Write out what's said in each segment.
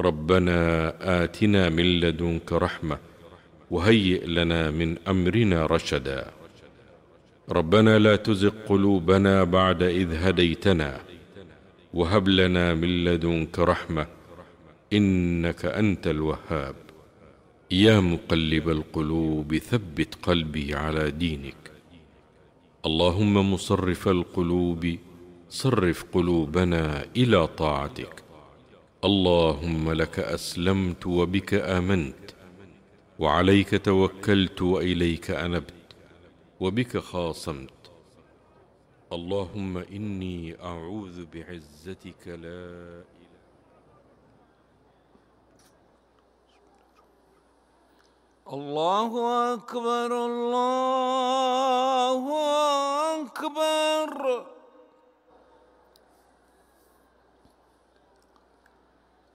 ربنا آتنا من لدنك رحمة وهيئ لنا من أمرنا رشدا. ربنا لا تزغ قلوبنا بعد إذ هديتنا وهب لنا من لدنك رحمة إنك أنت الوهاب. يا مقلب القلوب ثبت قلبي على دينك. اللهم مصرف القلوب صرف قلوبنا إلى طاعتك. اللهم لك أسلمت وبك آمنت وعليك توكلت وإليك أنبت وبك خاصمت. اللهم إني أعوذ بعزتك لا إله الله أكبر الله أكبر.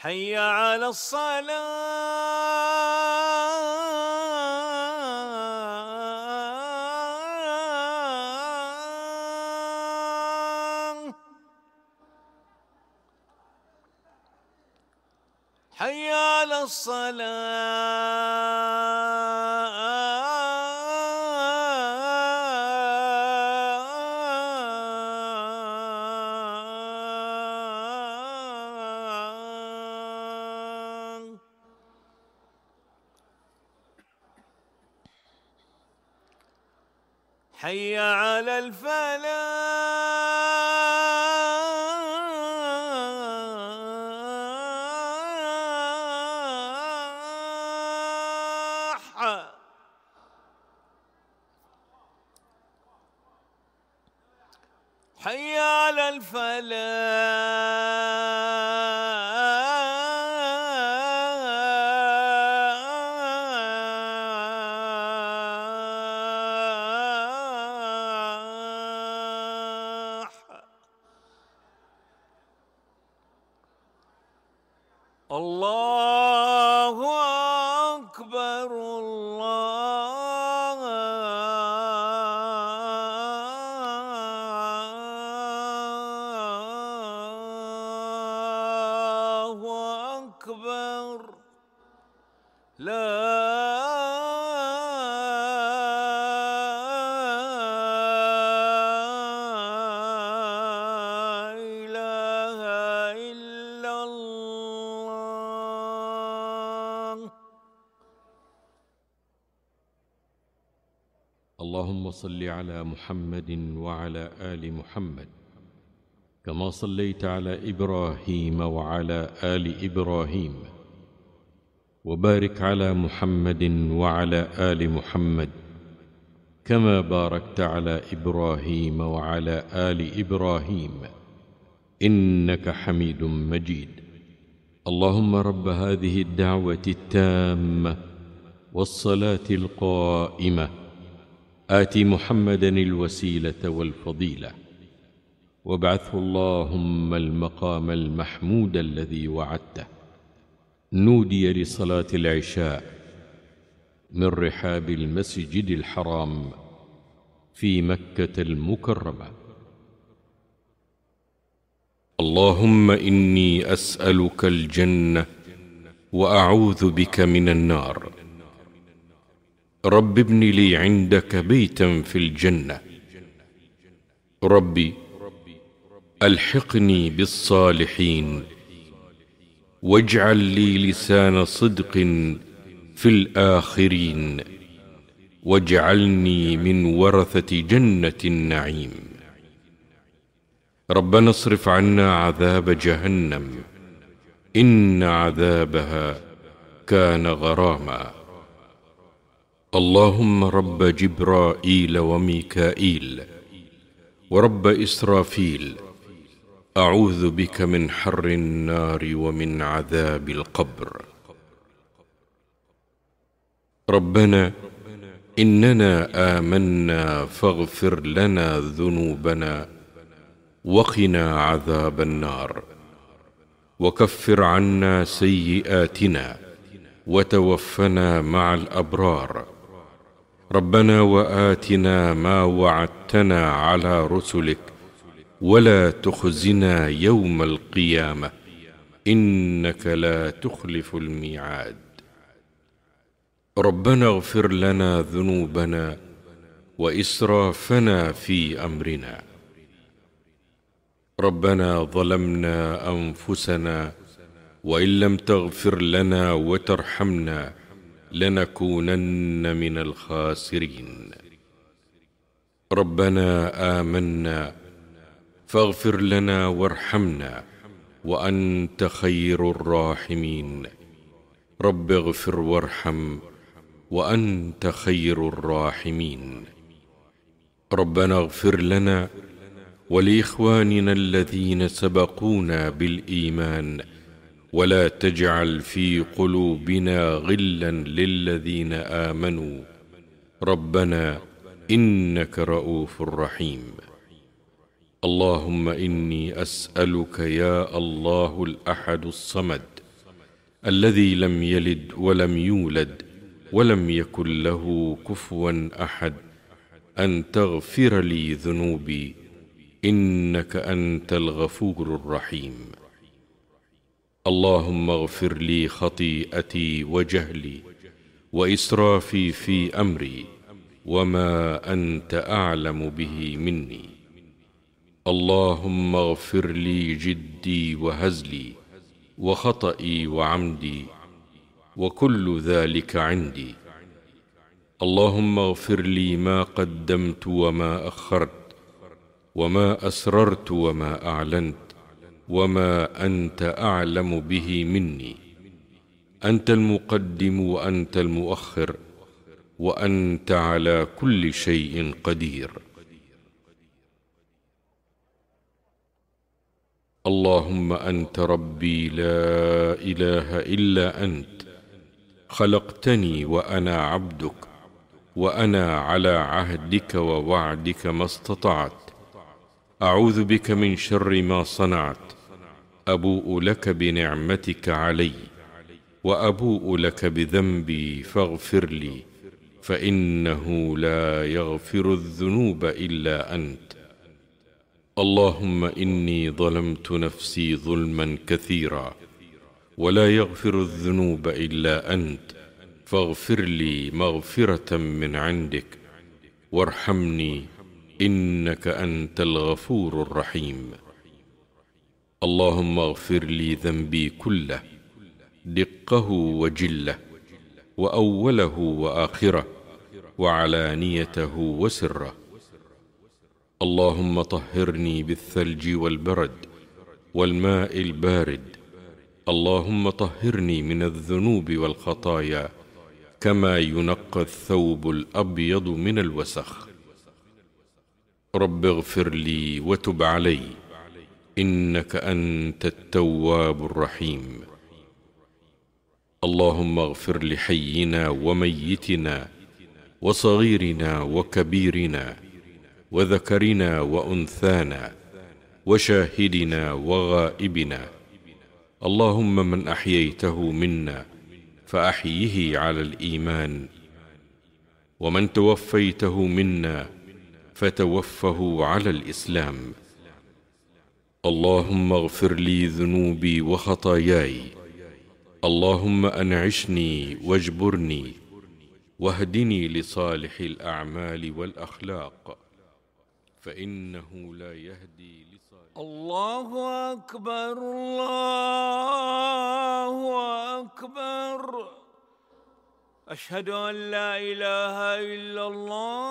حي على الصلاة. حي على الفلاح. اللهم صل على محمد وعلى آل محمد كما صليت على إبراهيم وعلى آل إبراهيم وبارك على محمد وعلى آل محمد كما باركت على إبراهيم وعلى آل إبراهيم إنك حميد مجيد. اللهم رب هذه الدعوة التامة والصلاة القائمة آت محمدا الوسيلة والفضيلة. وابعثه اللهم المقام المحمود الذي وعدته. نودي لصلاة العشاء من رحاب المسجد الحرام في مكة المكرمة. اللهم إني أسألك الجنة وأعوذ بك من النار. رب ابن لي عندك بيتا في الجنة. ربي ألحقني بالصالحين واجعل لي لسان صدق في الآخرين واجعلني من ورثة جنة النعيم. ربنا اصرف عنا عذاب جهنم إن عذابها كان غراما. اللهم رب جبرائيل وميكائيل ورب إسرافيل أعوذ بك من حر النار ومن عذاب القبر. ربنا إننا آمنا فاغفر لنا ذنوبنا وقنا عذاب النار. وكفر عنا سيئاتنا وتوفنا مع الأبرار. ربنا وآتنا ما وعدتنا على رسلك ولا تخزنا يوم القيامة. إنك لا تخلف الميعاد. ربنا اغفر لنا ذنوبنا وإسرافنا في أمرنا. ربنا ظلمنا أنفسنا وإن لم تغفر لنا وترحمنا لنكونن من الخاسرين. ربنا آمنا. فاغفر لنا وارحمنا. وأنت خير الراحمين. رب اغفر وارحم. وأنت خير الراحمين. ربنا اغفر لنا ولإخواننا الذين سبقونا بالإيمان. ولا تجعل في قلوبنا غلا للذين آمنوا. ربنا إنك رؤوف رحيم. اللهم إني أسألك يا الله الأحد الصمد الذي لم يلد ولم يولد ولم يكن له كفوا أحد أن تغفر لي ذنوبي إنك أنت الغفور الرحيم. اللهم اغفر لي خطيئتي وجهلي وإسرافي في أمري وما أنت أعلم به مني. اللهم اغفر لي جدي وهزلي وخطئي وعمدي وكل ذلك عندي. اللهم اغفر لي ما قدمت وما أخرت وما أسررت وما أعلنت وما أنت أعلم به مني. أنت المقدم وأنت المؤخر وأنت على كل شيء قدير. اللهم أنت ربي لا إله إلا أنت. خلقتني وأنا عبدك وأنا على عهدك ووعدك ما استطعت. أعوذ بك من شر ما صنعت. أبوء لك بنعمتك علي وأبوء لك بذنبي فاغفر لي فإنه لا يغفر الذنوب إلا أنت. اللهم إني ظلمت نفسي ظلما كثيرا ولا يغفر الذنوب إلا أنت. فاغفر لي مغفرة من عندك وارحمني إنك أنت الغفور الرحيم. اللهم اغفر لي ذنبي كله دقه وجله وأوله وآخره وعلانيته وسره. اللهم طهرني بالثلج والبرد والماء البارد. اللهم طهرني من الذنوب والخطايا كما ينقى الثوب الأبيض من الوسخ. رب اغفر لي وتب علي. إنك أنت التواب الرحيم. اللهم اغفر لحينا وميتنا وصغيرنا وكبيرنا وذكرنا وأنثانا وشاهدنا وغائبنا. اللهم من أحييته منا فأحيه على الإيمان. ومن توفيته منا فتوفه على الإسلام. اللهم اغفر لي ذنوبي وخطاياي. اللهم أنعشني واجبرني. واهدني لصالح الأعمال والأخلاق. فإنه لا يهدي لصالح الله أكبر الله أكبر. أشهد أن لا إله إلا الله.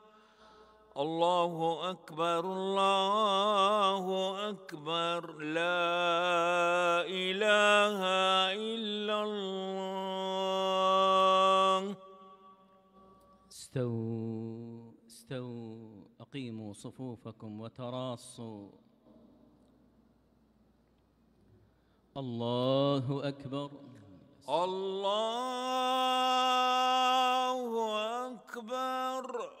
الله أكبر الله أكبر. لا إله إلا الله. استووا استووا أقيموا صفوفكم وتراصوا. الله أكبر. الله أكبر.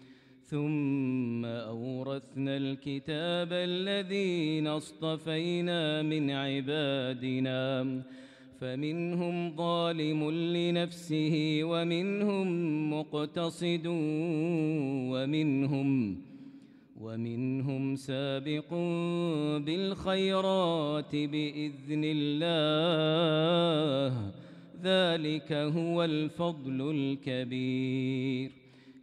ثم أورثنا الكتاب الذين اصطفينا من عبادنا. فمنهم ظالم لنفسه ومنهم مقتصد ومنهم ومنهم سابق بالخيرات بإذن الله. ذلك هو الفضل الكبير.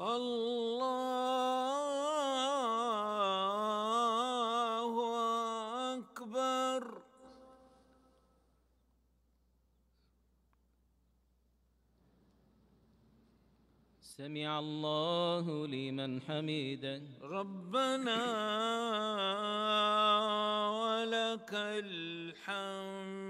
الله أكبر. سمع الله لمن حميدا ربنا ولك الحمد.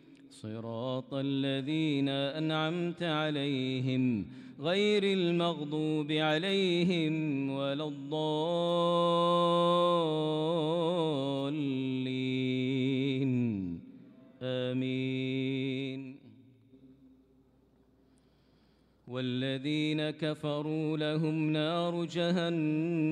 صراط الذين أنعمت عليهم غير المغضوب عليهم ولا الضالين. آمين. والذين كفروا لهم نار جهنم.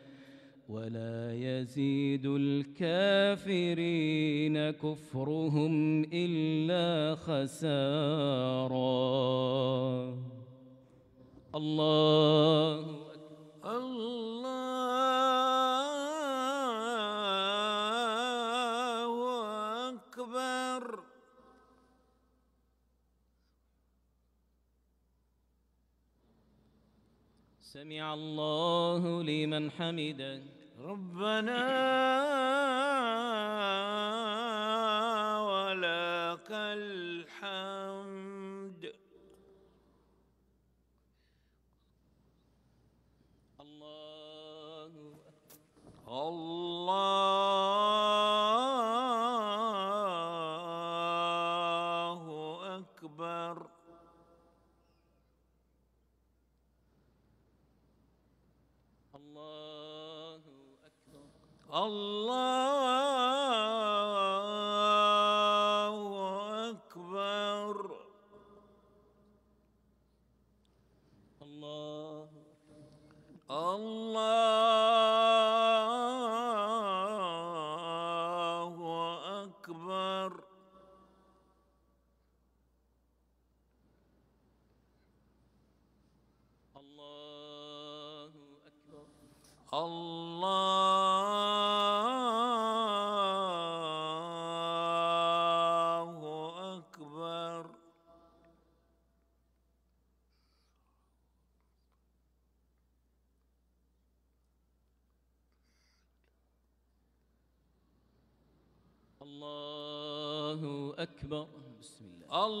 ولا يزيد الكافرين كفرهم إلا خسارا. الله الله أكبر. سمع الله لمن حمده. ربنا الله أكبر. الله أكبر. بسم الله. الله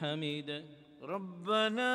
حمده ربنا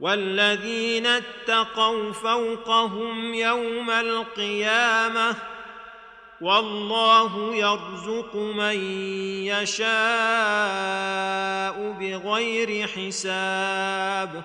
والذين اتقوا فوقهم يوم القيامة والله يرزق من يشاء بغير حساب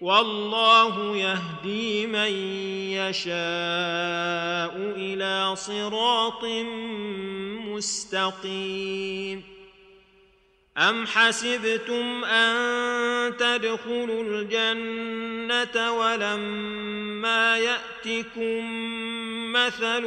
والله يهدي من يشاء إلى صراط مستقيم. أم حسبتم أن تدخلوا الجنة ولما يأتكم مثل